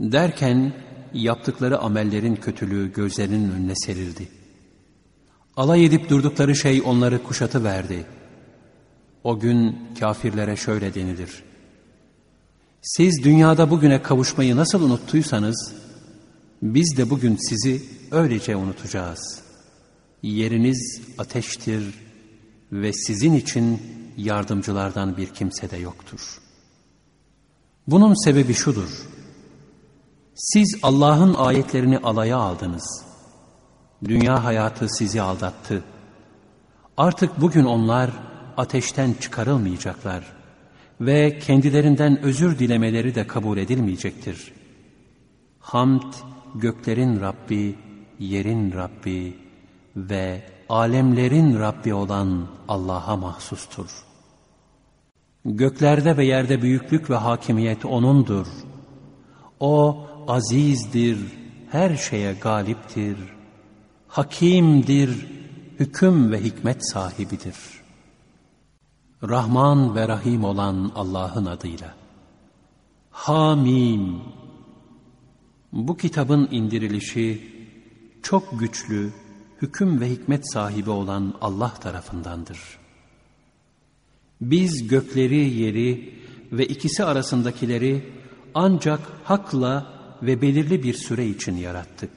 Derken yaptıkları amellerin kötülüğü gözlerinin önüne serildi. Alay edip durdukları şey onları kuşatı verdi. O gün kafirlere şöyle denilir. Siz dünyada bugüne kavuşmayı nasıl unuttuysanız, biz de bugün sizi öylece unutacağız. Yeriniz ateştir ve sizin için yardımcılardan bir kimse de yoktur. Bunun sebebi şudur. Siz Allah'ın ayetlerini alaya aldınız. Dünya hayatı sizi aldattı. Artık bugün onlar ateşten çıkarılmayacaklar ve kendilerinden özür dilemeleri de kabul edilmeyecektir. Hamd göklerin Rabbi, yerin Rabbi ve alemlerin Rabbi olan Allah'a mahsustur. Göklerde ve yerde büyüklük ve hakimiyet O'nundur. O azizdir, her şeye galiptir, hakimdir, hüküm ve hikmet sahibidir. Rahman ve Rahim olan Allah'ın adıyla. Hamim. Bu kitabın indirilişi çok güçlü, hüküm ve hikmet sahibi olan Allah tarafındandır. Biz gökleri, yeri ve ikisi arasındakileri ancak hakla ve belirli bir süre için yarattık.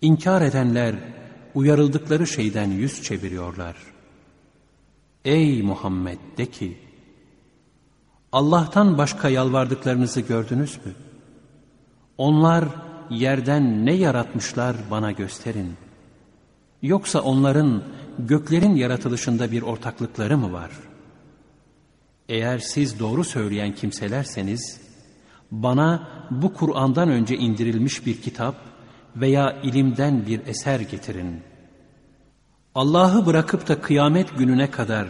İnkar edenler uyarıldıkları şeyden yüz çeviriyorlar. Ey Muhammed de ki, Allah'tan başka yalvardıklarınızı gördünüz mü? Onlar yerden ne yaratmışlar bana gösterin. Yoksa onların göklerin yaratılışında bir ortaklıkları mı var? Eğer siz doğru söyleyen kimselerseniz, bana bu Kur'an'dan önce indirilmiş bir kitap veya ilimden bir eser getirin. Allah'ı bırakıp da kıyamet gününe kadar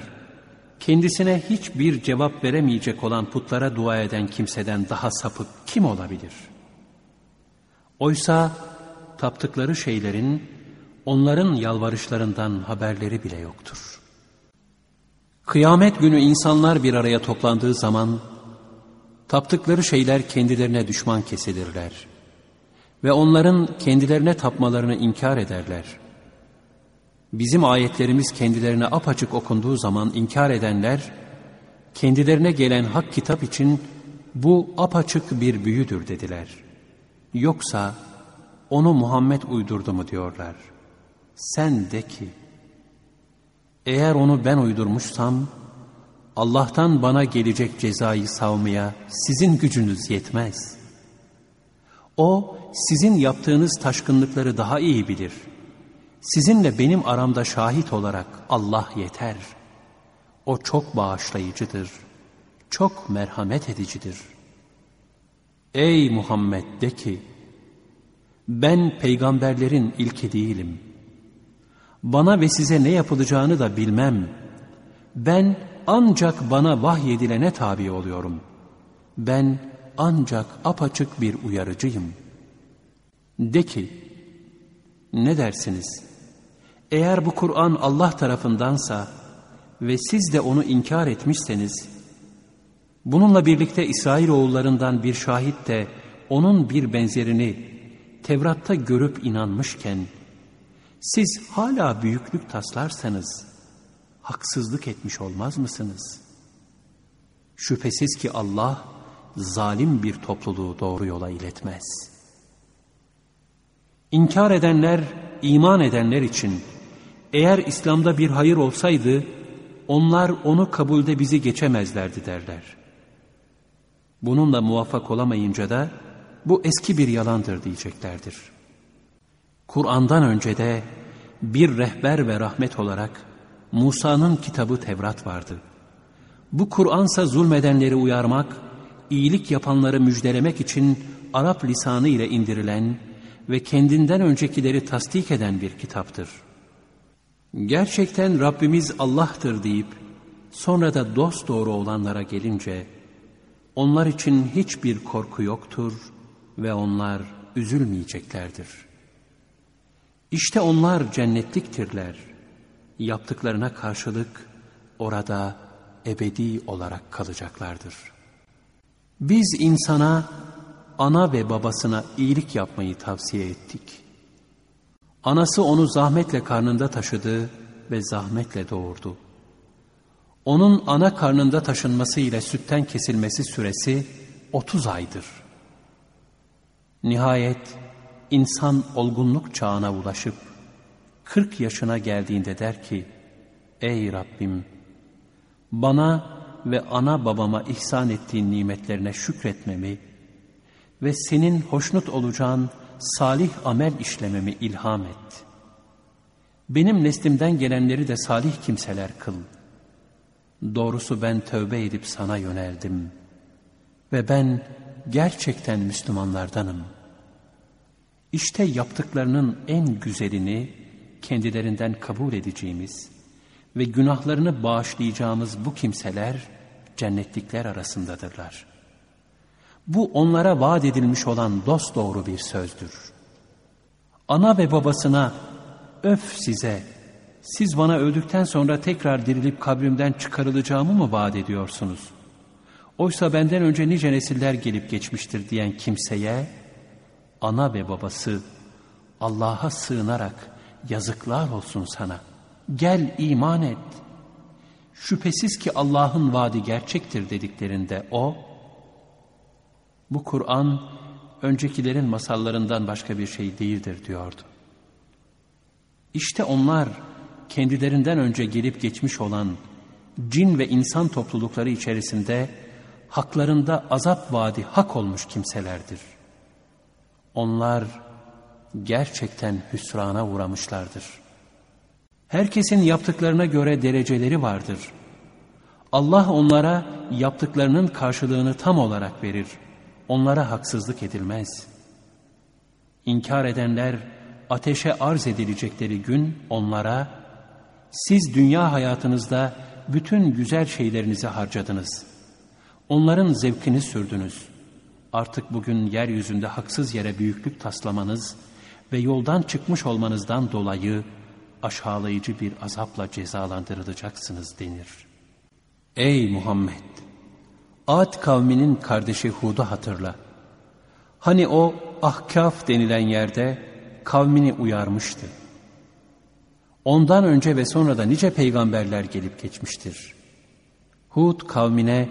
kendisine hiçbir cevap veremeyecek olan putlara dua eden kimseden daha sapık kim olabilir? Oysa taptıkları şeylerin onların yalvarışlarından haberleri bile yoktur. Kıyamet günü insanlar bir araya toplandığı zaman taptıkları şeyler kendilerine düşman kesilirler ve onların kendilerine tapmalarını inkar ederler. Bizim ayetlerimiz kendilerine apaçık okunduğu zaman inkar edenler, kendilerine gelen hak kitap için bu apaçık bir büyüdür dediler. Yoksa onu Muhammed uydurdu mu diyorlar. Sen de ki, eğer onu ben uydurmuşsam, Allah'tan bana gelecek cezayı savmaya sizin gücünüz yetmez. O sizin yaptığınız taşkınlıkları daha iyi bilir. Sizinle benim aramda şahit olarak Allah yeter. O çok bağışlayıcıdır, çok merhamet edicidir. Ey Muhammed de ki, ben peygamberlerin ilki değilim. Bana ve size ne yapılacağını da bilmem. Ben ancak bana vahyedilene tabi oluyorum. Ben ancak apaçık bir uyarıcıyım. De ki, ne dersiniz? Eğer bu Kur'an Allah tarafındansa ve siz de onu inkar etmişseniz, bununla birlikte İsrail oğullarından bir şahit de onun bir benzerini Tevrat'ta görüp inanmışken, siz hala büyüklük taslarsanız, haksızlık etmiş olmaz mısınız? Şüphesiz ki Allah zalim bir topluluğu doğru yola iletmez. İnkar edenler, iman edenler için eğer İslam'da bir hayır olsaydı onlar onu kabulde bizi geçemezlerdi derler. Bununla muvaffak olamayınca da bu eski bir yalandır diyeceklerdir. Kur'an'dan önce de bir rehber ve rahmet olarak Musa'nın kitabı Tevrat vardı. Bu Kur'ansa zulmedenleri uyarmak, iyilik yapanları müjdelemek için Arap lisanı ile indirilen ve kendinden öncekileri tasdik eden bir kitaptır. Gerçekten Rabbimiz Allah'tır deyip sonra da dost doğru olanlara gelince onlar için hiçbir korku yoktur ve onlar üzülmeyeceklerdir. İşte onlar cennetliktirler.'' Yaptıklarına karşılık orada ebedi olarak kalacaklardır. Biz insana ana ve babasına iyilik yapmayı tavsiye ettik. Anası onu zahmetle karnında taşıdı ve zahmetle doğurdu. Onun ana karnında taşınması ile sütten kesilmesi süresi 30 aydır. Nihayet insan olgunluk çağına ulaşıp 40 yaşına geldiğinde der ki, Ey Rabbim! Bana ve ana babama ihsan ettiğin nimetlerine şükretmemi ve senin hoşnut olacağın salih amel işlememi ilham et. Benim neslimden gelenleri de salih kimseler kıl. Doğrusu ben tövbe edip sana yöneldim. Ve ben gerçekten Müslümanlardanım. İşte yaptıklarının en güzelini kendilerinden kabul edeceğimiz ve günahlarını bağışlayacağımız bu kimseler cennetlikler arasındadırlar. Bu onlara vaat edilmiş olan dost doğru bir sözdür. Ana ve babasına öf size siz bana öldükten sonra tekrar dirilip kabrimden çıkarılacağımı mı vaat ediyorsunuz? Oysa benden önce nice nesiller gelip geçmiştir diyen kimseye ana ve babası Allah'a sığınarak yazıklar olsun sana. Gel iman et. Şüphesiz ki Allah'ın vaadi gerçektir dediklerinde o, bu Kur'an öncekilerin masallarından başka bir şey değildir diyordu. İşte onlar kendilerinden önce gelip geçmiş olan cin ve insan toplulukları içerisinde haklarında azap vaadi hak olmuş kimselerdir. Onlar gerçekten hüsrana uğramışlardır. Herkesin yaptıklarına göre dereceleri vardır. Allah onlara yaptıklarının karşılığını tam olarak verir. Onlara haksızlık edilmez. İnkar edenler ateşe arz edilecekleri gün onlara siz dünya hayatınızda bütün güzel şeylerinizi harcadınız. Onların zevkini sürdünüz. Artık bugün yeryüzünde haksız yere büyüklük taslamanız ve yoldan çıkmış olmanızdan dolayı aşağılayıcı bir azapla cezalandırılacaksınız denir. Ey Muhammed! Ad kavminin kardeşi Hud'u hatırla. Hani o Ahkaf denilen yerde kavmini uyarmıştı. Ondan önce ve sonra da nice peygamberler gelip geçmiştir. Hud kavmine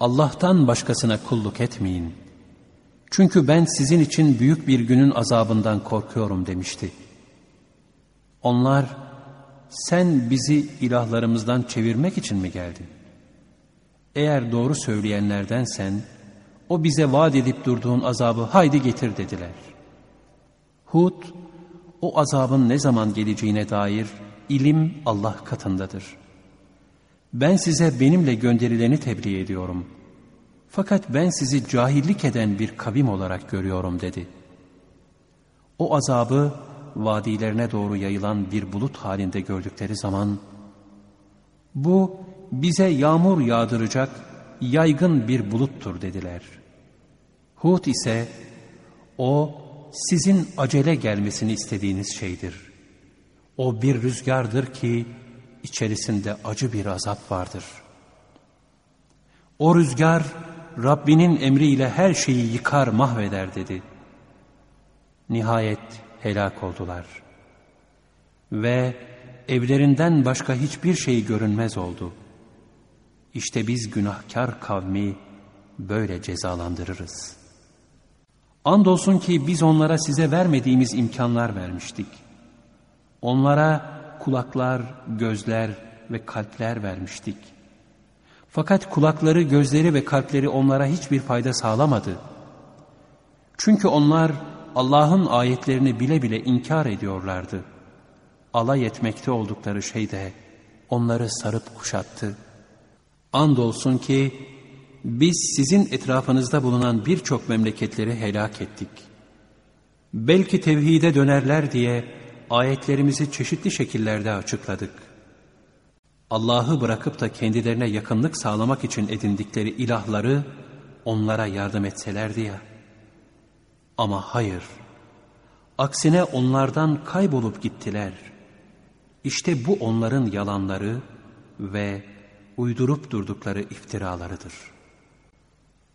Allah'tan başkasına kulluk etmeyin. Çünkü ben sizin için büyük bir günün azabından korkuyorum demişti. Onlar sen bizi ilahlarımızdan çevirmek için mi geldin? Eğer doğru söyleyenlerdensen o bize vaat edip durduğun azabı haydi getir dediler. Hud o azabın ne zaman geleceğine dair ilim Allah katındadır. Ben size benimle gönderileni tebliğ ediyorum. Fakat ben sizi cahillik eden bir kavim olarak görüyorum dedi. O azabı vadilerine doğru yayılan bir bulut halinde gördükleri zaman bu bize yağmur yağdıracak yaygın bir buluttur dediler. Hud ise o sizin acele gelmesini istediğiniz şeydir. O bir rüzgardır ki içerisinde acı bir azap vardır. O rüzgar Rabbinin emriyle her şeyi yıkar mahveder dedi. Nihayet helak oldular. Ve evlerinden başka hiçbir şey görünmez oldu. İşte biz günahkar kavmi böyle cezalandırırız. Andolsun ki biz onlara size vermediğimiz imkanlar vermiştik. Onlara kulaklar, gözler ve kalpler vermiştik. Fakat kulakları, gözleri ve kalpleri onlara hiçbir fayda sağlamadı. Çünkü onlar Allah'ın ayetlerini bile bile inkar ediyorlardı. Alay etmekte oldukları şey de onları sarıp kuşattı. Andolsun ki biz sizin etrafınızda bulunan birçok memleketleri helak ettik. Belki tevhide dönerler diye ayetlerimizi çeşitli şekillerde açıkladık. Allah'ı bırakıp da kendilerine yakınlık sağlamak için edindikleri ilahları onlara yardım etselerdi ya. Ama hayır, aksine onlardan kaybolup gittiler. İşte bu onların yalanları ve uydurup durdukları iftiralarıdır.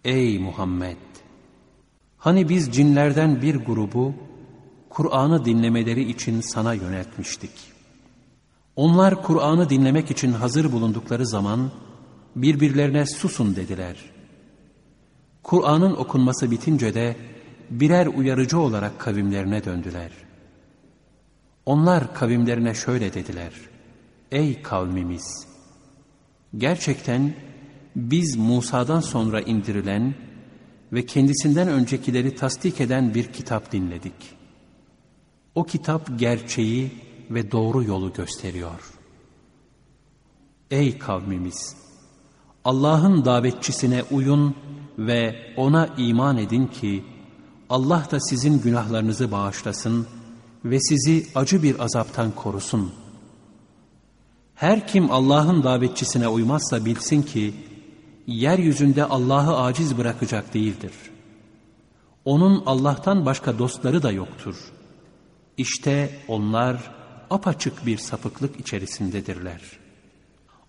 Ey Muhammed! Hani biz cinlerden bir grubu Kur'an'ı dinlemeleri için sana yöneltmiştik. Onlar Kur'an'ı dinlemek için hazır bulundukları zaman birbirlerine susun dediler. Kur'an'ın okunması bitince de birer uyarıcı olarak kavimlerine döndüler. Onlar kavimlerine şöyle dediler. Ey kavmimiz! Gerçekten biz Musa'dan sonra indirilen ve kendisinden öncekileri tasdik eden bir kitap dinledik. O kitap gerçeği ve doğru yolu gösteriyor. Ey kavmimiz! Allah'ın davetçisine uyun ve ona iman edin ki Allah da sizin günahlarınızı bağışlasın ve sizi acı bir azaptan korusun. Her kim Allah'ın davetçisine uymazsa bilsin ki yeryüzünde Allah'ı aciz bırakacak değildir. Onun Allah'tan başka dostları da yoktur. İşte onlar apaçık bir sapıklık içerisindedirler.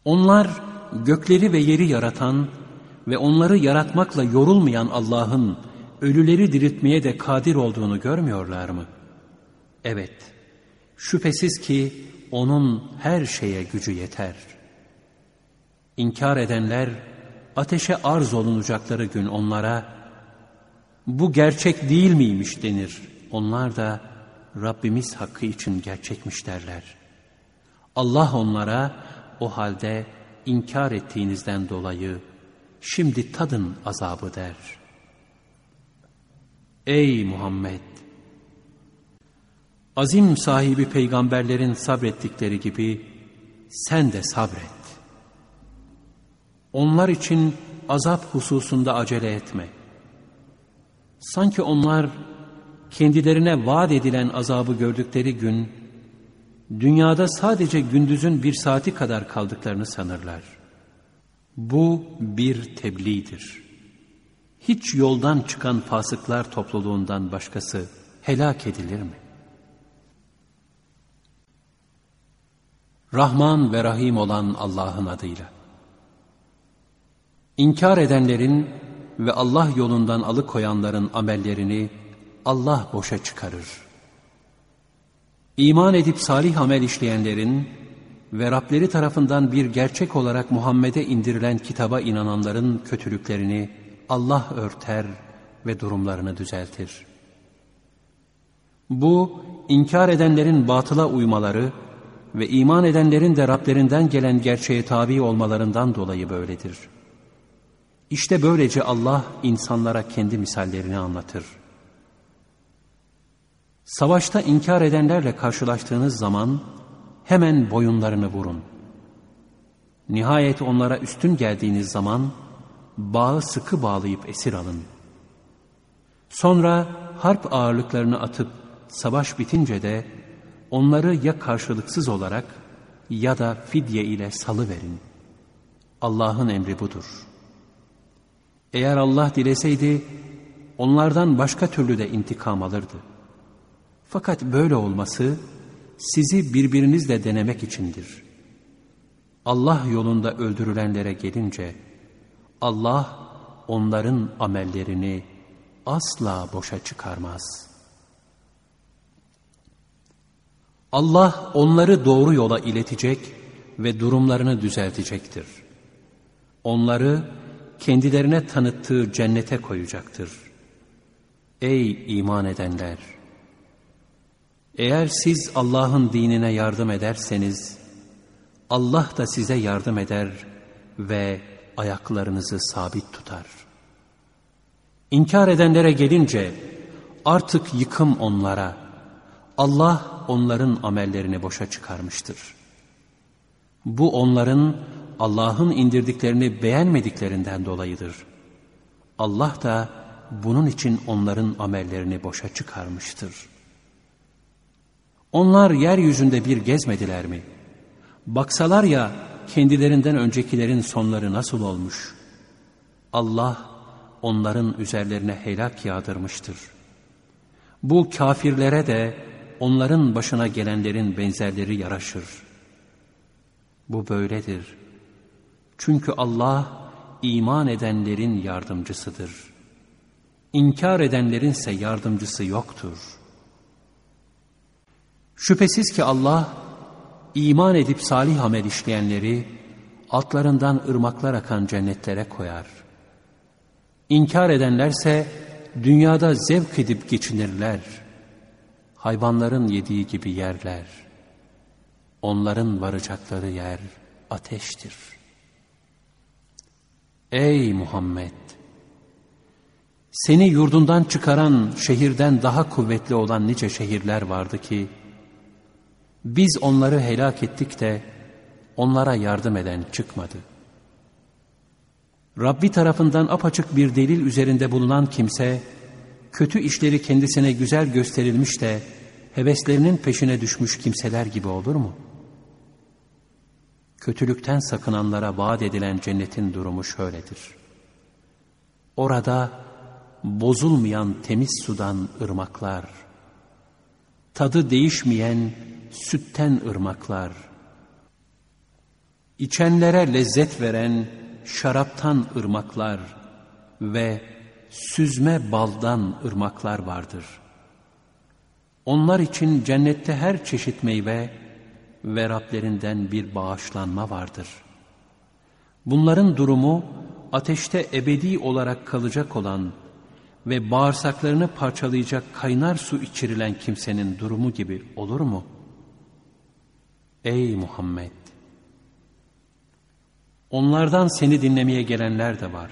Onlar gökleri ve yeri yaratan ve onları yaratmakla yorulmayan Allah'ın ölüleri diriltmeye de kadir olduğunu görmüyorlar mı? Evet, şüphesiz ki O'nun her şeye gücü yeter. İnkar edenler, ateşe arz olunacakları gün onlara, bu gerçek değil miymiş denir. Onlar da, Rabbimiz hakkı için gerçekmiş derler. Allah onlara, o halde inkar ettiğinizden dolayı, şimdi tadın azabı der. Ey Muhammed! Azim sahibi peygamberlerin sabrettikleri gibi sen de sabret. Onlar için azap hususunda acele etme. Sanki onlar kendilerine vaat edilen azabı gördükleri gün, dünyada sadece gündüzün bir saati kadar kaldıklarını sanırlar. Bu bir tebliğdir. Hiç yoldan çıkan fasıklar topluluğundan başkası helak edilir mi? Rahman ve Rahim olan Allah'ın adıyla. İnkar edenlerin ve Allah yolundan alıkoyanların amellerini Allah boşa çıkarır. İman edip salih amel işleyenlerin ve Rableri tarafından bir gerçek olarak Muhammed'e indirilen kitaba inananların kötülüklerini Allah örter ve durumlarını düzeltir. Bu, inkar edenlerin batıla uymaları ve iman edenlerin de Rablerinden gelen gerçeğe tabi olmalarından dolayı böyledir. İşte böylece Allah insanlara kendi misallerini anlatır. Savaşta inkar edenlerle karşılaştığınız zaman hemen boyunlarını vurun. Nihayet onlara üstün geldiğiniz zaman bağı sıkı bağlayıp esir alın. Sonra harp ağırlıklarını atıp savaş bitince de onları ya karşılıksız olarak ya da fidye ile salı verin. Allah'ın emri budur. Eğer Allah dileseydi onlardan başka türlü de intikam alırdı. Fakat böyle olması sizi birbirinizle denemek içindir. Allah yolunda öldürülenlere gelince Allah onların amellerini asla boşa çıkarmaz. Allah onları doğru yola iletecek ve durumlarını düzeltecektir. Onları kendilerine tanıttığı cennete koyacaktır. Ey iman edenler! Eğer siz Allah'ın dinine yardım ederseniz, Allah da size yardım eder ve ayaklarınızı sabit tutar. İnkar edenlere gelince artık yıkım onlara. Allah onların amellerini boşa çıkarmıştır. Bu onların Allah'ın indirdiklerini beğenmediklerinden dolayıdır. Allah da bunun için onların amellerini boşa çıkarmıştır. Onlar yeryüzünde bir gezmediler mi? Baksalar ya kendilerinden öncekilerin sonları nasıl olmuş? Allah onların üzerlerine helak yağdırmıştır. Bu kafirlere de onların başına gelenlerin benzerleri yaraşır. Bu böyledir. Çünkü Allah iman edenlerin yardımcısıdır. İnkar edenlerinse yardımcısı yoktur. Şüphesiz ki Allah, iman edip salih amel işleyenleri, altlarından ırmaklar akan cennetlere koyar. İnkar edenlerse, dünyada zevk edip geçinirler. Hayvanların yediği gibi yerler. Onların varacakları yer ateştir. Ey Muhammed! Seni yurdundan çıkaran şehirden daha kuvvetli olan nice şehirler vardı ki, biz onları helak ettik de onlara yardım eden çıkmadı. Rabbi tarafından apaçık bir delil üzerinde bulunan kimse, kötü işleri kendisine güzel gösterilmiş de heveslerinin peşine düşmüş kimseler gibi olur mu? Kötülükten sakınanlara vaat edilen cennetin durumu şöyledir. Orada bozulmayan temiz sudan ırmaklar, tadı değişmeyen sütten ırmaklar, içenlere lezzet veren şaraptan ırmaklar ve süzme baldan ırmaklar vardır. Onlar için cennette her çeşit meyve ve Rablerinden bir bağışlanma vardır. Bunların durumu ateşte ebedi olarak kalacak olan ve bağırsaklarını parçalayacak kaynar su içirilen kimsenin durumu gibi olur mu? Ey Muhammed! Onlardan seni dinlemeye gelenler de var.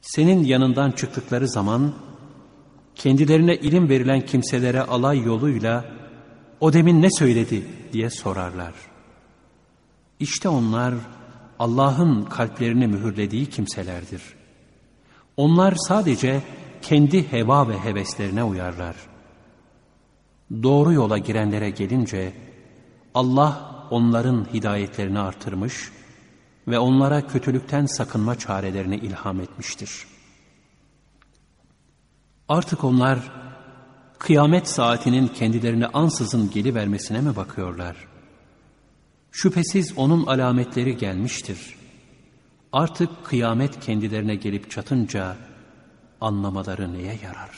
Senin yanından çıktıkları zaman kendilerine ilim verilen kimselere alay yoluyla o demin ne söyledi diye sorarlar. İşte onlar Allah'ın kalplerini mühürlediği kimselerdir. Onlar sadece kendi heva ve heveslerine uyarlar. Doğru yola girenlere gelince Allah onların hidayetlerini artırmış ve onlara kötülükten sakınma çarelerini ilham etmiştir. Artık onlar kıyamet saatinin kendilerine ansızın gelivermesine mi bakıyorlar? Şüphesiz onun alametleri gelmiştir. Artık kıyamet kendilerine gelip çatınca anlamaları neye yarar?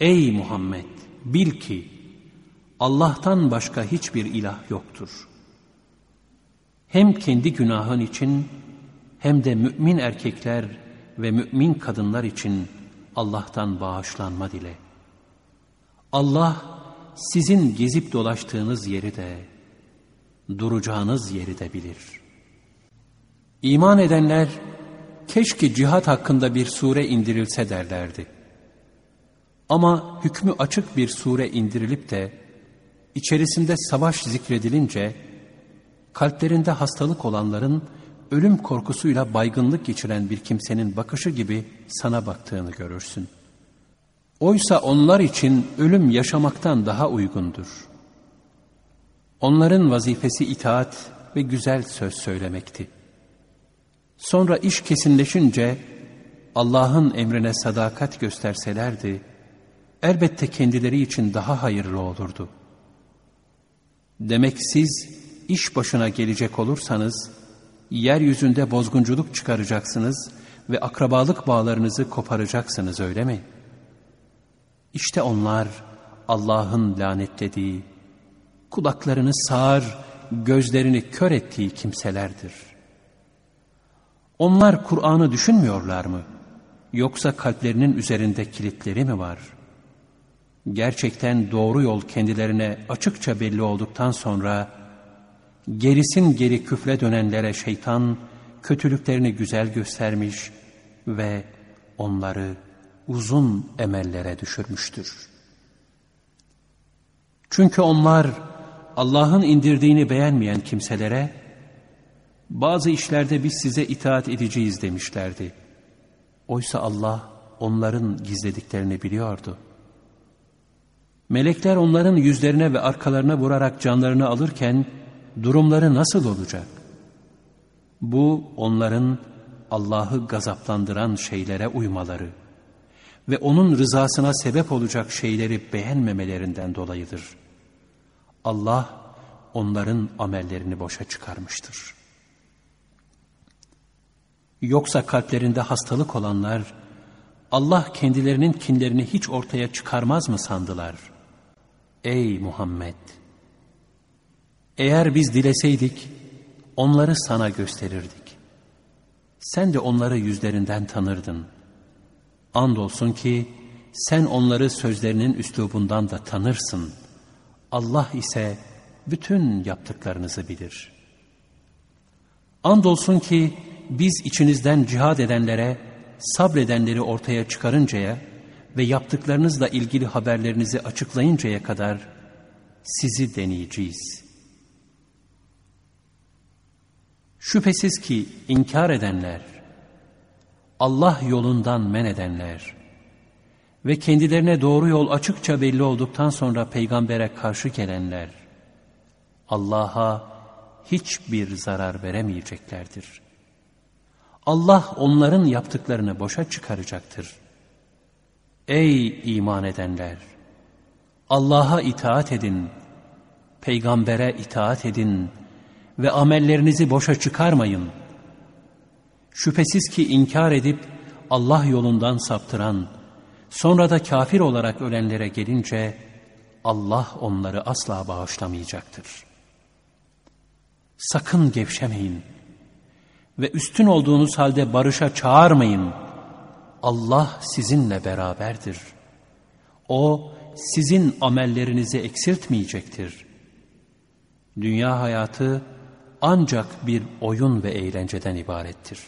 Ey Muhammed! Bil ki Allah'tan başka hiçbir ilah yoktur. Hem kendi günahın için hem de mümin erkekler ve mümin kadınlar için Allah'tan bağışlanma dile. Allah sizin gezip dolaştığınız yeri de, duracağınız yeri de bilir. İman edenler, keşke cihat hakkında bir sure indirilse derlerdi. Ama hükmü açık bir sure indirilip de, içerisinde savaş zikredilince, kalplerinde hastalık olanların, ölüm korkusuyla baygınlık geçiren bir kimsenin bakışı gibi sana baktığını görürsün.'' Oysa onlar için ölüm yaşamaktan daha uygundur. Onların vazifesi itaat ve güzel söz söylemekti. Sonra iş kesinleşince Allah'ın emrine sadakat gösterselerdi, elbette kendileri için daha hayırlı olurdu. Demek siz iş başına gelecek olursanız, yeryüzünde bozgunculuk çıkaracaksınız ve akrabalık bağlarınızı koparacaksınız öyle mi?'' İşte onlar Allah'ın lanetlediği, kulaklarını sağır, gözlerini kör ettiği kimselerdir. Onlar Kur'an'ı düşünmüyorlar mı? Yoksa kalplerinin üzerinde kilitleri mi var? Gerçekten doğru yol kendilerine açıkça belli olduktan sonra, gerisin geri küfre dönenlere şeytan, kötülüklerini güzel göstermiş ve onları uzun emellere düşürmüştür. Çünkü onlar Allah'ın indirdiğini beğenmeyen kimselere bazı işlerde biz size itaat edeceğiz demişlerdi. Oysa Allah onların gizlediklerini biliyordu. Melekler onların yüzlerine ve arkalarına vurarak canlarını alırken durumları nasıl olacak? Bu onların Allah'ı gazaplandıran şeylere uymaları ve onun rızasına sebep olacak şeyleri beğenmemelerinden dolayıdır. Allah onların amellerini boşa çıkarmıştır. Yoksa kalplerinde hastalık olanlar Allah kendilerinin kinlerini hiç ortaya çıkarmaz mı sandılar? Ey Muhammed! Eğer biz dileseydik, onları sana gösterirdik. Sen de onları yüzlerinden tanırdın. Andolsun ki, sen onları sözlerinin üslubundan da tanırsın. Allah ise bütün yaptıklarınızı bilir. Andolsun ki, biz içinizden cihad edenlere, sabredenleri ortaya çıkarıncaya ve yaptıklarınızla ilgili haberlerinizi açıklayıncaya kadar sizi deneyeceğiz. Şüphesiz ki inkar edenler, Allah yolundan men edenler ve kendilerine doğru yol açıkça belli olduktan sonra peygambere karşı gelenler, Allah'a hiçbir zarar veremeyeceklerdir. Allah onların yaptıklarını boşa çıkaracaktır. Ey iman edenler! Allah'a itaat edin, peygambere itaat edin ve amellerinizi boşa çıkarmayın. Şüphesiz ki inkar edip Allah yolundan saptıran, sonra da kafir olarak ölenlere gelince Allah onları asla bağışlamayacaktır. Sakın gevşemeyin ve üstün olduğunuz halde barışa çağırmayın. Allah sizinle beraberdir. O sizin amellerinizi eksiltmeyecektir. Dünya hayatı ancak bir oyun ve eğlenceden ibarettir.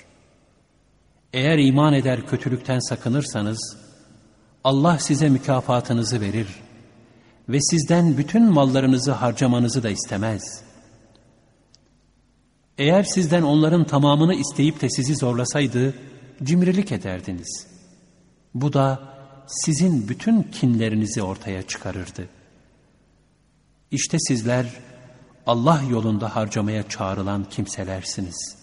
Eğer iman eder kötülükten sakınırsanız, Allah size mükafatınızı verir ve sizden bütün mallarınızı harcamanızı da istemez. Eğer sizden onların tamamını isteyip de sizi zorlasaydı, cimrilik ederdiniz. Bu da sizin bütün kinlerinizi ortaya çıkarırdı. İşte sizler Allah yolunda harcamaya çağrılan kimselersiniz.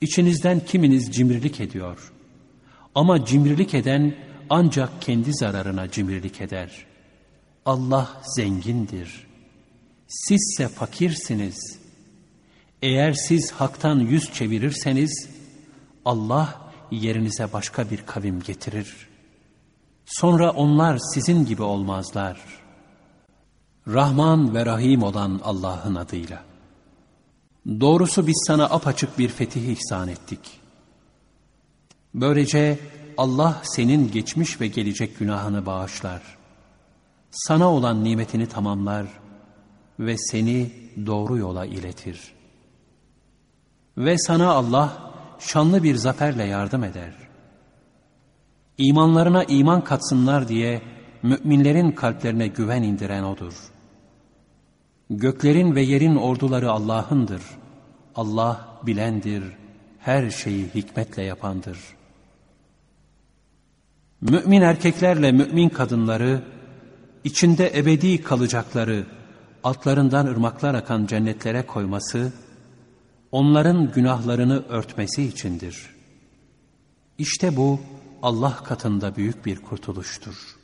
İçinizden kiminiz cimrilik ediyor. Ama cimrilik eden ancak kendi zararına cimrilik eder. Allah zengindir. Sizse fakirsiniz. Eğer siz haktan yüz çevirirseniz, Allah yerinize başka bir kavim getirir. Sonra onlar sizin gibi olmazlar. Rahman ve Rahim olan Allah'ın adıyla. Doğrusu biz sana apaçık bir fetih ihsan ettik. Böylece Allah senin geçmiş ve gelecek günahını bağışlar. Sana olan nimetini tamamlar ve seni doğru yola iletir. Ve sana Allah şanlı bir zaferle yardım eder. İmanlarına iman katsınlar diye müminlerin kalplerine güven indiren O'dur. Göklerin ve yerin orduları Allah'ındır. Allah bilendir, her şeyi hikmetle yapandır. Mümin erkeklerle mümin kadınları, içinde ebedi kalacakları, altlarından ırmaklar akan cennetlere koyması, onların günahlarını örtmesi içindir. İşte bu Allah katında büyük bir kurtuluştur.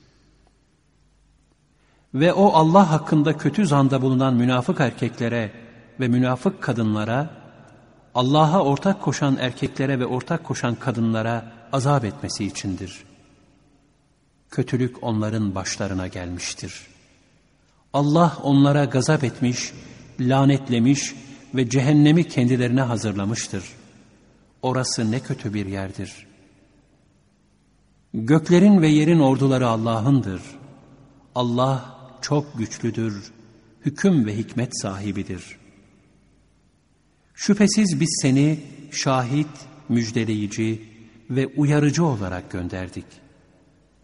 Ve o Allah hakkında kötü zanda bulunan münafık erkeklere ve münafık kadınlara, Allah'a ortak koşan erkeklere ve ortak koşan kadınlara azap etmesi içindir. Kötülük onların başlarına gelmiştir. Allah onlara gazap etmiş, lanetlemiş ve cehennemi kendilerine hazırlamıştır. Orası ne kötü bir yerdir. Göklerin ve yerin orduları Allah'ındır. Allah çok güçlüdür, hüküm ve hikmet sahibidir. Şüphesiz biz seni şahit, müjdeleyici ve uyarıcı olarak gönderdik.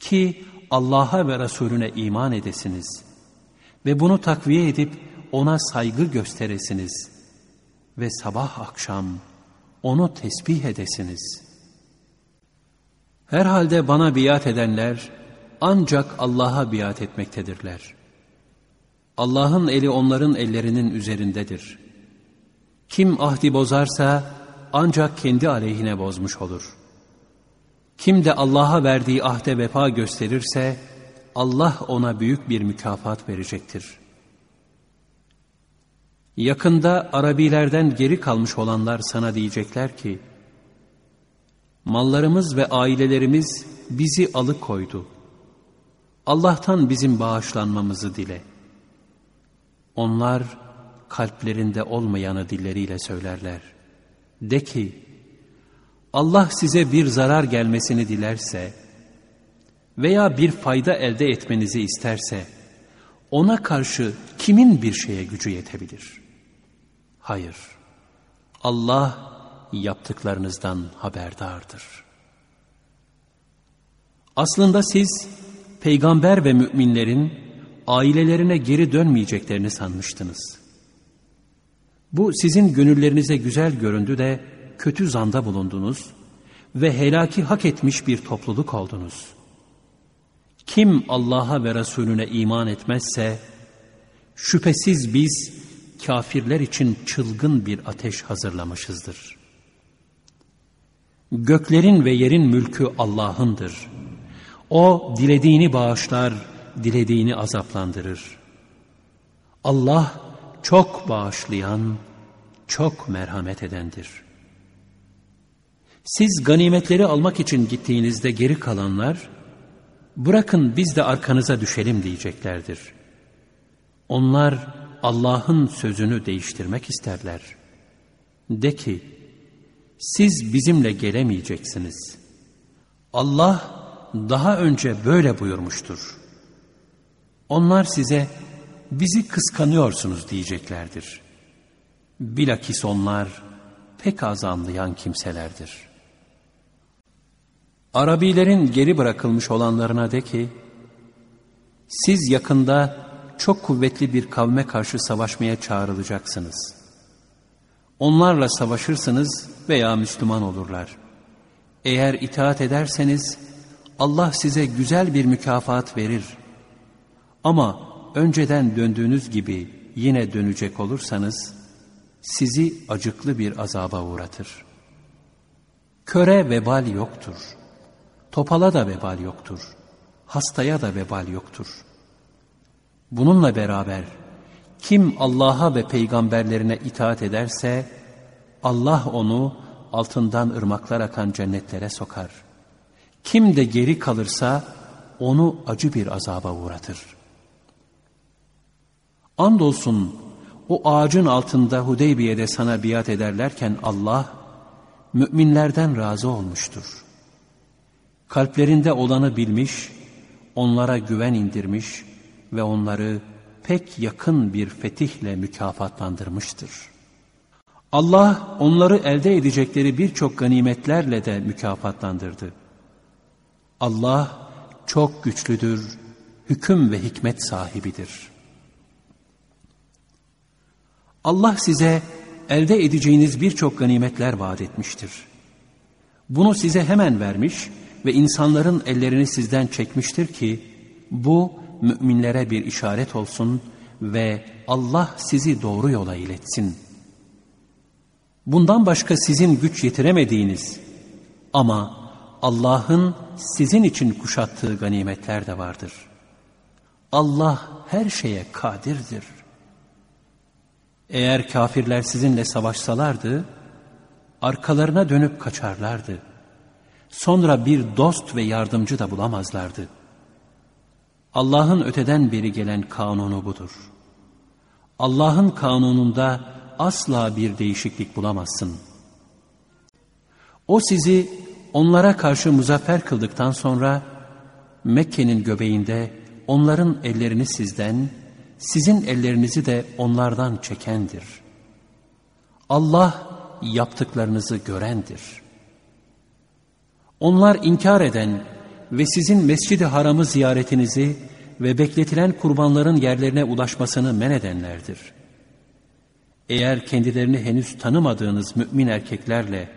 Ki Allah'a ve Resulüne iman edesiniz ve bunu takviye edip ona saygı gösteresiniz ve sabah akşam onu tesbih edesiniz. Herhalde bana biat edenler ancak Allah'a biat etmektedirler. Allah'ın eli onların ellerinin üzerindedir. Kim ahdi bozarsa ancak kendi aleyhine bozmuş olur. Kim de Allah'a verdiği ahde vefa gösterirse Allah ona büyük bir mükafat verecektir. Yakında Arabilerden geri kalmış olanlar sana diyecekler ki, Mallarımız ve ailelerimiz bizi alıkoydu. Allah'tan bizim bağışlanmamızı dile. Onlar kalplerinde olmayanı dilleriyle söylerler. De ki, Allah size bir zarar gelmesini dilerse veya bir fayda elde etmenizi isterse, ona karşı kimin bir şeye gücü yetebilir? Hayır, Allah yaptıklarınızdan haberdardır. Aslında siz peygamber ve müminlerin ailelerine geri dönmeyeceklerini sanmıştınız. Bu sizin gönüllerinize güzel göründü de kötü zanda bulundunuz ve helaki hak etmiş bir topluluk oldunuz. Kim Allah'a ve Resulüne iman etmezse, şüphesiz biz kafirler için çılgın bir ateş hazırlamışızdır. Göklerin ve yerin mülkü Allah'ındır. O dilediğini bağışlar, dilediğini azaplandırır. Allah çok bağışlayan, çok merhamet edendir. Siz ganimetleri almak için gittiğinizde geri kalanlar, bırakın biz de arkanıza düşelim diyeceklerdir. Onlar Allah'ın sözünü değiştirmek isterler. De ki, siz bizimle gelemeyeceksiniz. Allah daha önce böyle buyurmuştur. Onlar size bizi kıskanıyorsunuz diyeceklerdir. Bilakis onlar pek az anlayan kimselerdir. Arabilerin geri bırakılmış olanlarına de ki, siz yakında çok kuvvetli bir kavme karşı savaşmaya çağrılacaksınız. Onlarla savaşırsınız veya Müslüman olurlar. Eğer itaat ederseniz Allah size güzel bir mükafat verir. Ama önceden döndüğünüz gibi yine dönecek olursanız sizi acıklı bir azaba uğratır. Köre vebal yoktur. Topala da vebal yoktur. Hastaya da vebal yoktur. Bununla beraber kim Allah'a ve peygamberlerine itaat ederse Allah onu altından ırmaklar akan cennetlere sokar. Kim de geri kalırsa onu acı bir azaba uğratır. Andolsun o ağacın altında Hudeybiye'de sana biat ederlerken Allah müminlerden razı olmuştur. Kalplerinde olanı bilmiş, onlara güven indirmiş ve onları pek yakın bir fetihle mükafatlandırmıştır. Allah onları elde edecekleri birçok ganimetlerle de mükafatlandırdı. Allah çok güçlüdür, hüküm ve hikmet sahibidir. Allah size elde edeceğiniz birçok ganimetler vaat etmiştir. Bunu size hemen vermiş ve insanların ellerini sizden çekmiştir ki bu müminlere bir işaret olsun ve Allah sizi doğru yola iletsin. Bundan başka sizin güç yetiremediğiniz ama Allah'ın sizin için kuşattığı ganimetler de vardır. Allah her şeye kadirdir. Eğer kafirler sizinle savaşsalardı, arkalarına dönüp kaçarlardı. Sonra bir dost ve yardımcı da bulamazlardı. Allah'ın öteden beri gelen kanunu budur. Allah'ın kanununda asla bir değişiklik bulamazsın. O sizi onlara karşı muzaffer kıldıktan sonra Mekke'nin göbeğinde onların ellerini sizden, sizin ellerinizi de onlardan çekendir. Allah yaptıklarınızı görendir. Onlar inkar eden ve sizin mescidi haramı ziyaretinizi ve bekletilen kurbanların yerlerine ulaşmasını men edenlerdir. Eğer kendilerini henüz tanımadığınız mümin erkeklerle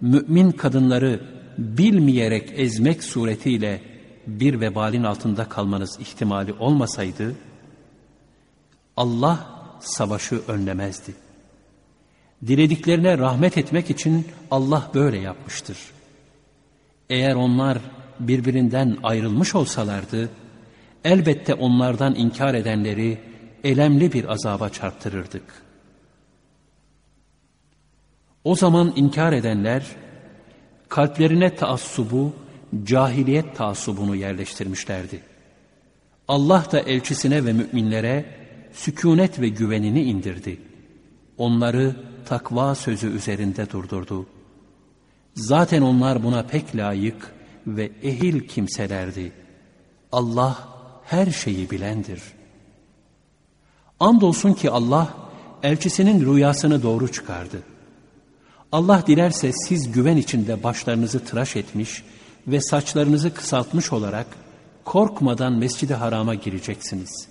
mümin kadınları bilmeyerek ezmek suretiyle bir vebalin altında kalmanız ihtimali olmasaydı, Allah savaşı önlemezdi. Dilediklerine rahmet etmek için Allah böyle yapmıştır. Eğer onlar birbirinden ayrılmış olsalardı, elbette onlardan inkar edenleri elemli bir azaba çarptırırdık. O zaman inkar edenler, kalplerine taassubu, cahiliyet taassubunu yerleştirmişlerdi. Allah da elçisine ve müminlere sükunet ve güvenini indirdi. Onları takva sözü üzerinde durdurdu. Zaten onlar buna pek layık ve ehil kimselerdi. Allah her şeyi bilendir. Andolsun ki Allah elçisinin rüyasını doğru çıkardı. Allah dilerse siz güven içinde başlarınızı tıraş etmiş ve saçlarınızı kısaltmış olarak korkmadan mescidi harama gireceksiniz.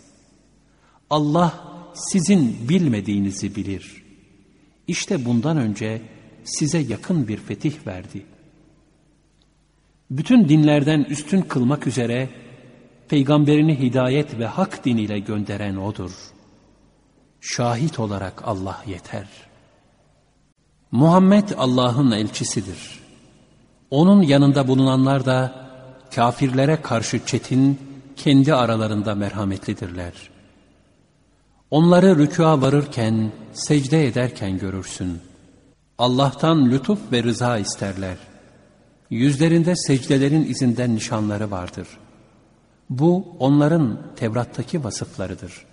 Allah sizin bilmediğinizi bilir. İşte bundan önce size yakın bir fetih verdi. Bütün dinlerden üstün kılmak üzere peygamberini hidayet ve hak diniyle gönderen O'dur. Şahit olarak Allah yeter. Muhammed Allah'ın elçisidir. Onun yanında bulunanlar da kafirlere karşı çetin, kendi aralarında merhametlidirler. Onları rükûa varırken, secde ederken görürsün. Allah'tan lütuf ve rıza isterler. Yüzlerinde secdelerin izinden nişanları vardır. Bu onların Tevrat'taki vasıflarıdır.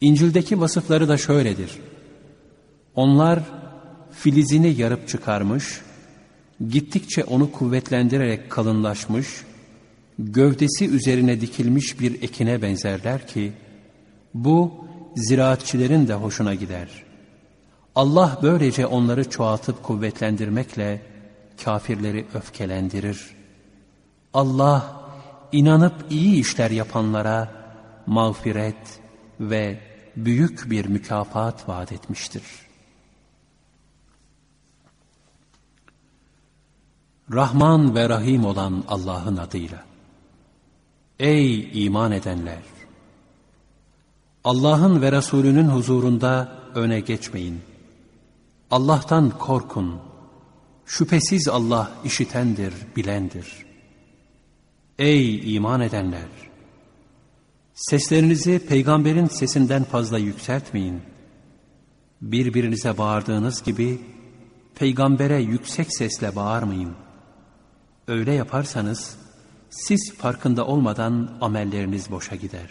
İncil'deki vasıfları da şöyledir. Onlar filizini yarıp çıkarmış, gittikçe onu kuvvetlendirerek kalınlaşmış, gövdesi üzerine dikilmiş bir ekine benzerler ki, bu ziraatçilerin de hoşuna gider. Allah böylece onları çoğaltıp kuvvetlendirmekle kafirleri öfkelendirir. Allah inanıp iyi işler yapanlara mağfiret ve büyük bir mükafat vaat etmiştir.'' Rahman ve Rahim olan Allah'ın adıyla. Ey iman edenler! Allah'ın ve Resulünün huzurunda öne geçmeyin. Allah'tan korkun. Şüphesiz Allah işitendir, bilendir. Ey iman edenler! Seslerinizi peygamberin sesinden fazla yükseltmeyin. Birbirinize bağırdığınız gibi peygambere yüksek sesle bağırmayın.'' Öyle yaparsanız siz farkında olmadan amelleriniz boşa gider.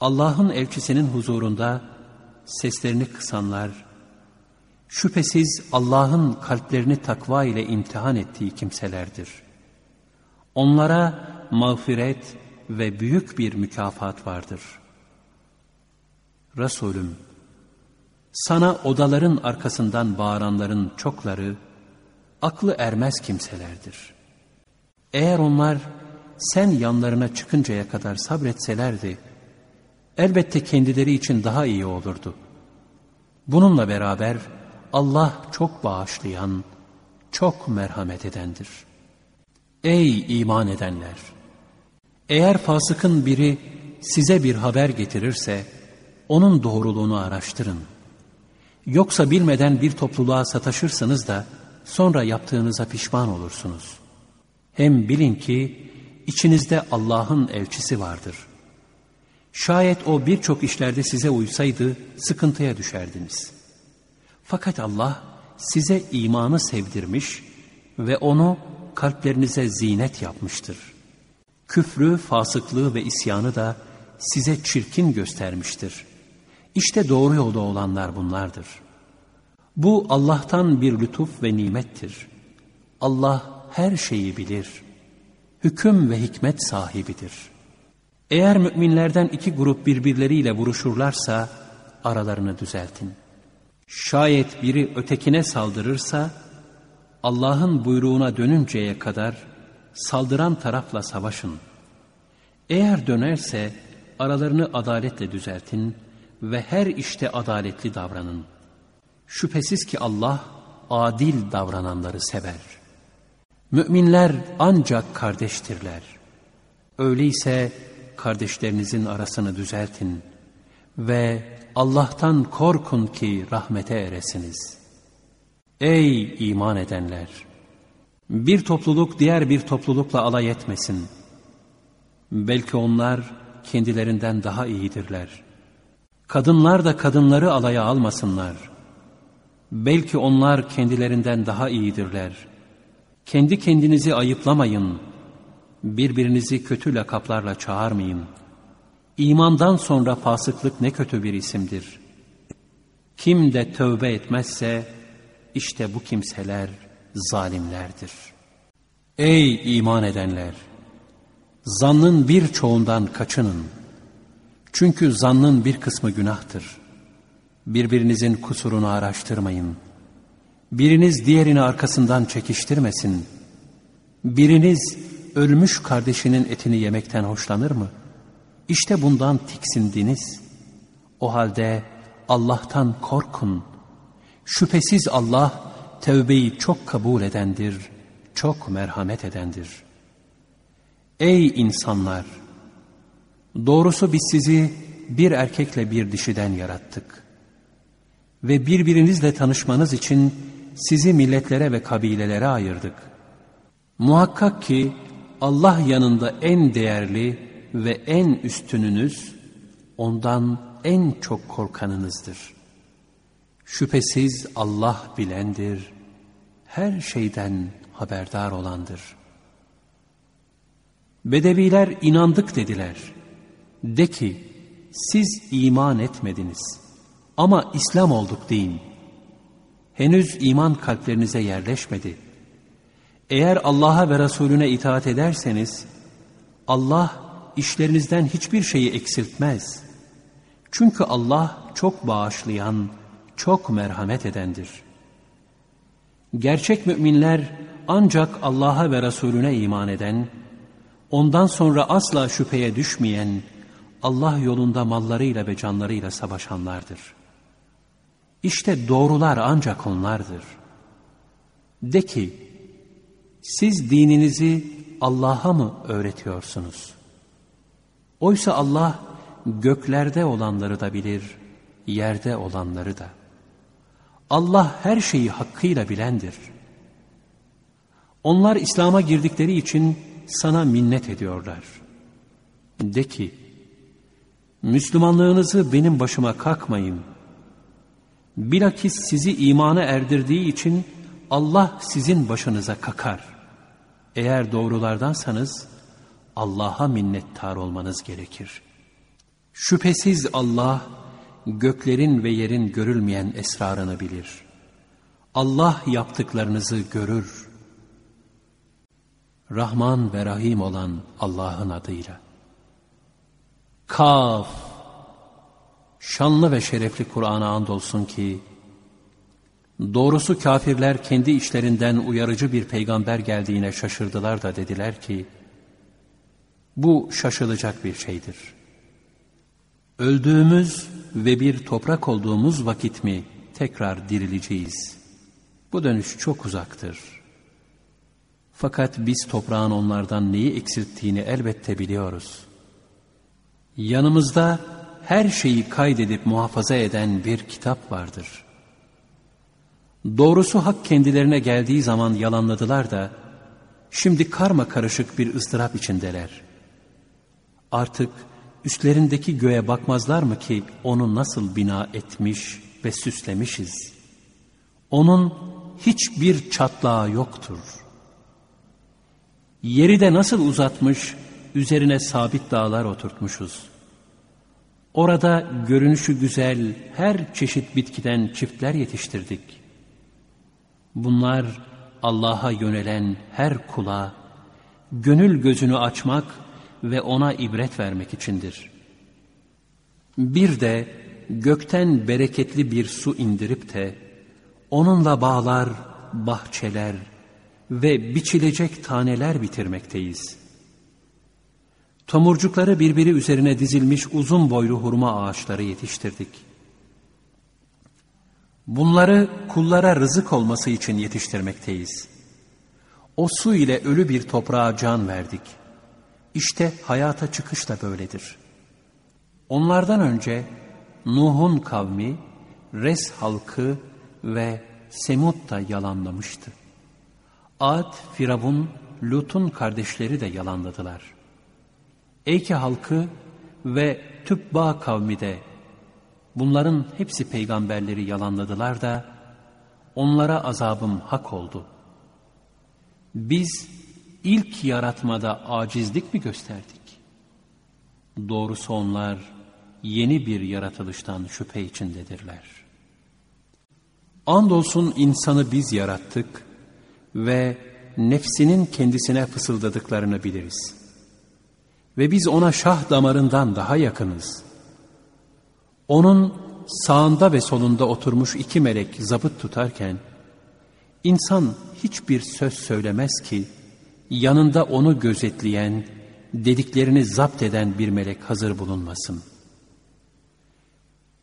Allah'ın elçisinin huzurunda seslerini kısanlar, şüphesiz Allah'ın kalplerini takva ile imtihan ettiği kimselerdir. Onlara mağfiret ve büyük bir mükafat vardır. Resulüm, sana odaların arkasından bağıranların çokları, aklı ermez kimselerdir. Eğer onlar sen yanlarına çıkıncaya kadar sabretselerdi, elbette kendileri için daha iyi olurdu. Bununla beraber Allah çok bağışlayan, çok merhamet edendir. Ey iman edenler! Eğer fasıkın biri size bir haber getirirse, onun doğruluğunu araştırın. Yoksa bilmeden bir topluluğa sataşırsınız da, sonra yaptığınıza pişman olursunuz. Hem bilin ki içinizde Allah'ın elçisi vardır. Şayet o birçok işlerde size uysaydı sıkıntıya düşerdiniz. Fakat Allah size imanı sevdirmiş ve onu kalplerinize zinet yapmıştır. Küfrü, fasıklığı ve isyanı da size çirkin göstermiştir. İşte doğru yolda olanlar bunlardır.'' Bu Allah'tan bir lütuf ve nimettir. Allah her şeyi bilir. Hüküm ve hikmet sahibidir. Eğer müminlerden iki grup birbirleriyle vuruşurlarsa aralarını düzeltin. Şayet biri ötekine saldırırsa Allah'ın buyruğuna dönünceye kadar saldıran tarafla savaşın. Eğer dönerse aralarını adaletle düzeltin ve her işte adaletli davranın.'' Şüphesiz ki Allah adil davrananları sever. Müminler ancak kardeştirler. Öyleyse kardeşlerinizin arasını düzeltin ve Allah'tan korkun ki rahmete eresiniz. Ey iman edenler! Bir topluluk diğer bir toplulukla alay etmesin. Belki onlar kendilerinden daha iyidirler. Kadınlar da kadınları alaya almasınlar. Belki onlar kendilerinden daha iyidirler. Kendi kendinizi ayıplamayın. Birbirinizi kötü lakaplarla çağırmayın. İmandan sonra fasıklık ne kötü bir isimdir. Kim de tövbe etmezse işte bu kimseler zalimlerdir. Ey iman edenler! Zannın birçoğundan kaçının. Çünkü zannın bir kısmı günahtır. Birbirinizin kusurunu araştırmayın. Biriniz diğerini arkasından çekiştirmesin. Biriniz ölmüş kardeşinin etini yemekten hoşlanır mı? İşte bundan tiksindiniz. O halde Allah'tan korkun. Şüphesiz Allah tevbeyi çok kabul edendir, çok merhamet edendir. Ey insanlar! Doğrusu biz sizi bir erkekle bir dişiden yarattık. Ve birbirinizle tanışmanız için sizi milletlere ve kabilelere ayırdık. Muhakkak ki Allah yanında en değerli ve en üstününüz, ondan en çok korkanınızdır. Şüphesiz Allah bilendir, her şeyden haberdar olandır. Bedeviler inandık dediler. De ki, siz iman etmediniz ama İslam olduk deyin. Henüz iman kalplerinize yerleşmedi. Eğer Allah'a ve Resulüne itaat ederseniz, Allah işlerinizden hiçbir şeyi eksiltmez. Çünkü Allah çok bağışlayan, çok merhamet edendir. Gerçek müminler ancak Allah'a ve Resulüne iman eden, ondan sonra asla şüpheye düşmeyen, Allah yolunda mallarıyla ve canlarıyla savaşanlardır. İşte doğrular ancak onlardır. De ki, siz dininizi Allah'a mı öğretiyorsunuz? Oysa Allah göklerde olanları da bilir, yerde olanları da. Allah her şeyi hakkıyla bilendir. Onlar İslam'a girdikleri için sana minnet ediyorlar. De ki, Müslümanlığınızı benim başıma kalkmayın. Bilakis sizi imana erdirdiği için Allah sizin başınıza kakar. Eğer doğrulardansanız Allah'a minnettar olmanız gerekir. Şüphesiz Allah göklerin ve yerin görülmeyen esrarını bilir. Allah yaptıklarınızı görür. Rahman ve Rahim olan Allah'ın adıyla. Kaf Şanlı ve şerefli Kur'an'a andolsun ki Doğrusu kafirler kendi işlerinden uyarıcı bir peygamber geldiğine şaşırdılar da dediler ki bu şaşılacak bir şeydir. Öldüğümüz ve bir toprak olduğumuz vakit mi tekrar dirileceğiz? Bu dönüş çok uzaktır. Fakat biz toprağın onlardan neyi eksilttiğini elbette biliyoruz. Yanımızda her şeyi kaydedip muhafaza eden bir kitap vardır. Doğrusu hak kendilerine geldiği zaman yalanladılar da, şimdi karma karışık bir ıstırap içindeler. Artık üstlerindeki göğe bakmazlar mı ki onu nasıl bina etmiş ve süslemişiz? Onun hiçbir çatlağı yoktur. Yeri de nasıl uzatmış, üzerine sabit dağlar oturtmuşuz. Orada görünüşü güzel her çeşit bitkiden çiftler yetiştirdik. Bunlar Allah'a yönelen her kula, gönül gözünü açmak ve ona ibret vermek içindir. Bir de gökten bereketli bir su indirip de onunla bağlar, bahçeler ve biçilecek taneler bitirmekteyiz. Tomurcukları birbiri üzerine dizilmiş uzun boylu hurma ağaçları yetiştirdik. Bunları kullara rızık olması için yetiştirmekteyiz. O su ile ölü bir toprağa can verdik.'' İşte hayata çıkış da böyledir. Onlardan önce Nuh'un kavmi, Res halkı ve Semud da yalanlamıştı. Ad, Firavun, Lut'un kardeşleri de yalanladılar. Eyke halkı ve Tübba kavmi de bunların hepsi peygamberleri yalanladılar da onlara azabım hak oldu. Biz ilk yaratmada acizlik mi gösterdik? Doğrusu onlar yeni bir yaratılıştan şüphe içindedirler. Andolsun insanı biz yarattık ve nefsinin kendisine fısıldadıklarını biliriz. Ve biz ona şah damarından daha yakınız. Onun sağında ve solunda oturmuş iki melek zabıt tutarken, insan hiçbir söz söylemez ki, yanında onu gözetleyen, dediklerini zapt eden bir melek hazır bulunmasın.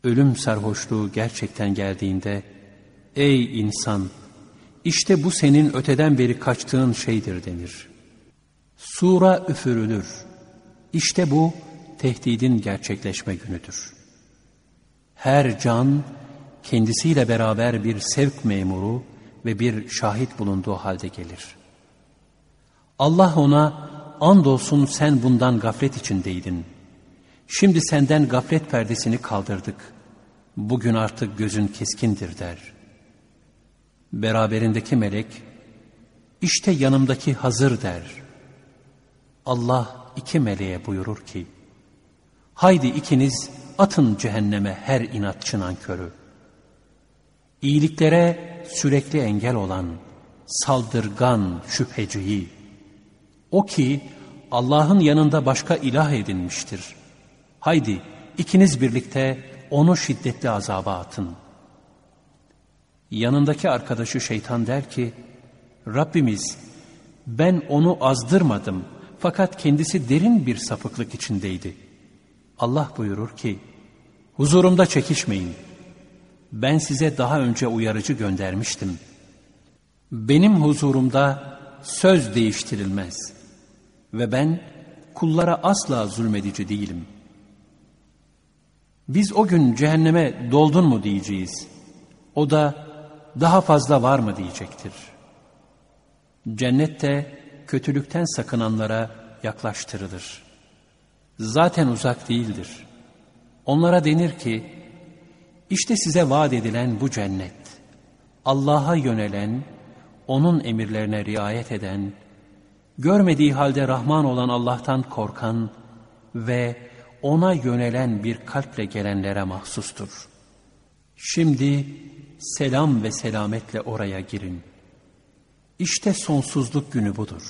Ölüm sarhoşluğu gerçekten geldiğinde, ey insan, işte bu senin öteden beri kaçtığın şeydir denir. Sura üfürülür. İşte bu tehdidin gerçekleşme günüdür. Her can kendisiyle beraber bir sevk memuru ve bir şahit bulunduğu halde gelir. Allah ona andolsun sen bundan gaflet içindeydin. Şimdi senden gaflet perdesini kaldırdık. Bugün artık gözün keskindir der.'' Beraberindeki melek, işte yanımdaki hazır der. Allah iki meleğe buyurur ki, haydi ikiniz atın cehenneme her inatçı körü. İyiliklere sürekli engel olan, saldırgan şüpheciyi, o ki Allah'ın yanında başka ilah edinmiştir. Haydi ikiniz birlikte onu şiddetli azaba atın.'' Yanındaki arkadaşı şeytan der ki, Rabbimiz ben onu azdırmadım fakat kendisi derin bir sapıklık içindeydi. Allah buyurur ki, huzurumda çekişmeyin. Ben size daha önce uyarıcı göndermiştim. Benim huzurumda söz değiştirilmez ve ben kullara asla zulmedici değilim. Biz o gün cehenneme doldun mu diyeceğiz. O da daha fazla var mı diyecektir. Cennette kötülükten sakınanlara yaklaştırılır. Zaten uzak değildir. Onlara denir ki, işte size vaat edilen bu cennet, Allah'a yönelen, O'nun emirlerine riayet eden, görmediği halde Rahman olan Allah'tan korkan ve O'na yönelen bir kalple gelenlere mahsustur. Şimdi selam ve selametle oraya girin. İşte sonsuzluk günü budur.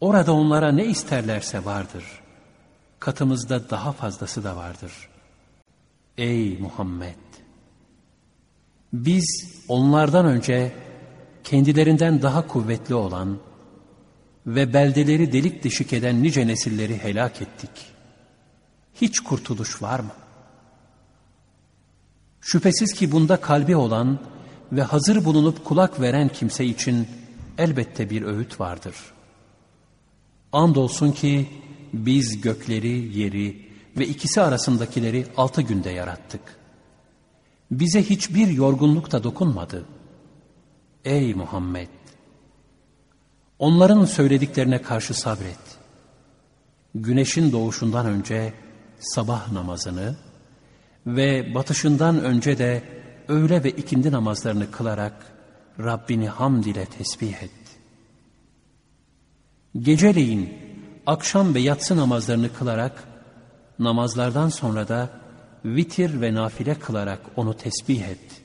Orada onlara ne isterlerse vardır. Katımızda daha fazlası da vardır. Ey Muhammed! Biz onlardan önce kendilerinden daha kuvvetli olan ve beldeleri delik deşik eden nice nesilleri helak ettik. Hiç kurtuluş var mı? Şüphesiz ki bunda kalbi olan ve hazır bulunup kulak veren kimse için elbette bir öğüt vardır. Andolsun ki biz gökleri, yeri ve ikisi arasındakileri altı günde yarattık. Bize hiçbir yorgunluk da dokunmadı. Ey Muhammed! Onların söylediklerine karşı sabret. Güneşin doğuşundan önce sabah namazını, ve batışından önce de öğle ve ikindi namazlarını kılarak Rabbini hamd ile tesbih et. Geceleyin akşam ve yatsı namazlarını kılarak namazlardan sonra da vitir ve nafile kılarak onu tesbih et.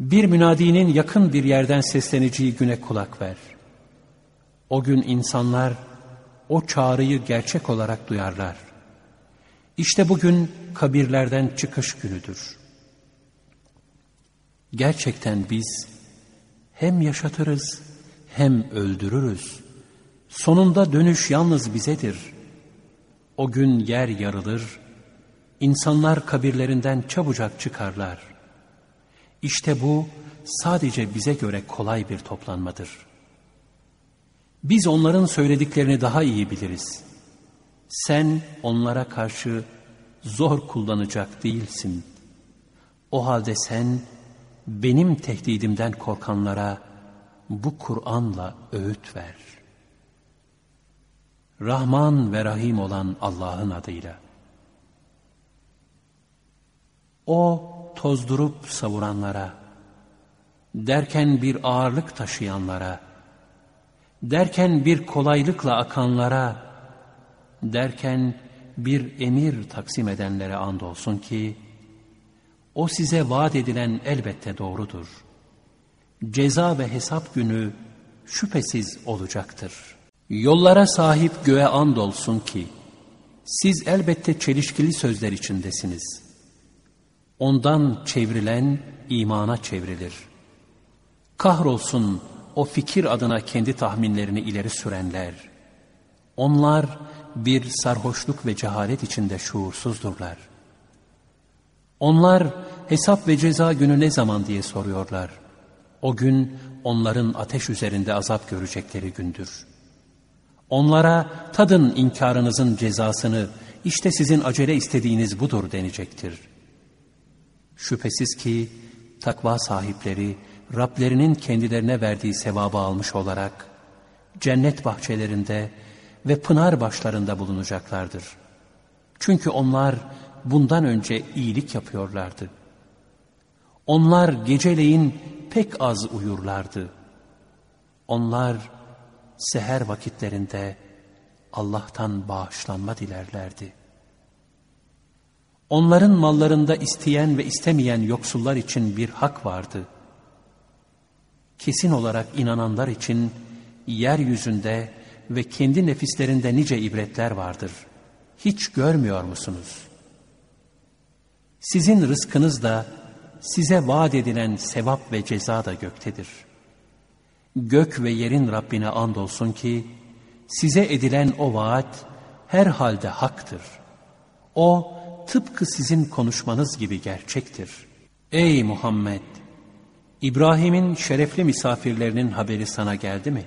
Bir münadinin yakın bir yerden sesleneceği güne kulak ver. O gün insanlar o çağrıyı gerçek olarak duyarlar. İşte bugün kabirlerden çıkış günüdür. Gerçekten biz hem yaşatırız hem öldürürüz. Sonunda dönüş yalnız bizedir. O gün yer yarılır, insanlar kabirlerinden çabucak çıkarlar. İşte bu sadece bize göre kolay bir toplanmadır. Biz onların söylediklerini daha iyi biliriz.'' Sen onlara karşı zor kullanacak değilsin. O halde sen benim tehdidimden korkanlara bu Kur'an'la öğüt ver. Rahman ve Rahim olan Allah'ın adıyla. O tozdurup savuranlara, derken bir ağırlık taşıyanlara, derken bir kolaylıkla akanlara, derken bir emir taksim edenlere andolsun ki, o size vaat edilen elbette doğrudur. Ceza ve hesap günü şüphesiz olacaktır. Yollara sahip göğe andolsun ki, siz elbette çelişkili sözler içindesiniz. Ondan çevrilen imana çevrilir. Kahrolsun o fikir adına kendi tahminlerini ileri sürenler. Onlar bir sarhoşluk ve cehalet içinde şuursuzdurlar. Onlar hesap ve ceza günü ne zaman diye soruyorlar. O gün onların ateş üzerinde azap görecekleri gündür. Onlara tadın inkarınızın cezasını, işte sizin acele istediğiniz budur denecektir. Şüphesiz ki takva sahipleri Rablerinin kendilerine verdiği sevabı almış olarak cennet bahçelerinde ve pınar başlarında bulunacaklardır. Çünkü onlar bundan önce iyilik yapıyorlardı. Onlar geceleyin pek az uyurlardı. Onlar seher vakitlerinde Allah'tan bağışlanma dilerlerdi. Onların mallarında isteyen ve istemeyen yoksullar için bir hak vardı. Kesin olarak inananlar için yeryüzünde ve kendi nefislerinde nice ibretler vardır. Hiç görmüyor musunuz? Sizin rızkınız da size vaat edilen sevap ve ceza da göktedir. Gök ve yerin Rabbine andolsun ki size edilen o vaat her halde haktır. O tıpkı sizin konuşmanız gibi gerçektir. Ey Muhammed! İbrahim'in şerefli misafirlerinin haberi sana geldi mi?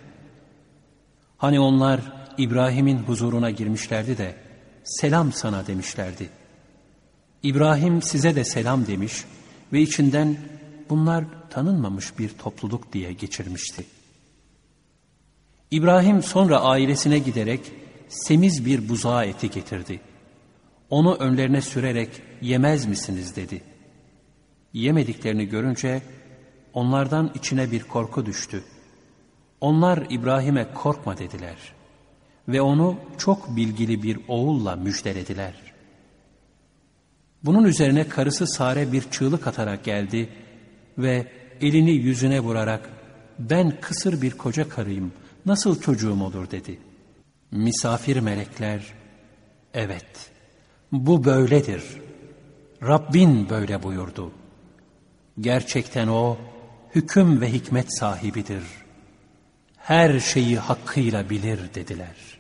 Hani onlar İbrahim'in huzuruna girmişlerdi de selam sana demişlerdi. İbrahim size de selam demiş ve içinden bunlar tanınmamış bir topluluk diye geçirmişti. İbrahim sonra ailesine giderek semiz bir buzağı eti getirdi. Onu önlerine sürerek yemez misiniz dedi. Yemediklerini görünce onlardan içine bir korku düştü. Onlar İbrahim'e korkma dediler ve onu çok bilgili bir oğulla müjdelediler. Bunun üzerine karısı Sare bir çığlık atarak geldi ve elini yüzüne vurarak ben kısır bir koca karıyım nasıl çocuğum olur dedi. Misafir melekler evet bu böyledir. Rabbin böyle buyurdu. Gerçekten o hüküm ve hikmet sahibidir. Her şeyi hakkıyla bilir dediler.''